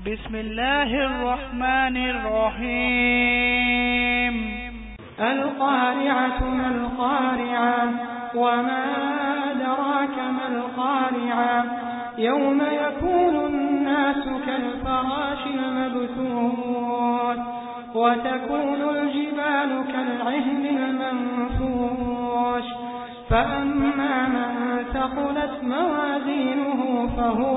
بسم الله الرحمن الرحيم. القارعة ما القارعة وما أدراك ما القارعة يوم يكون الناس كالفراش المبثوث وتكون الجبال كالعهن المنفوش فأما من ثقلت موازينه فهو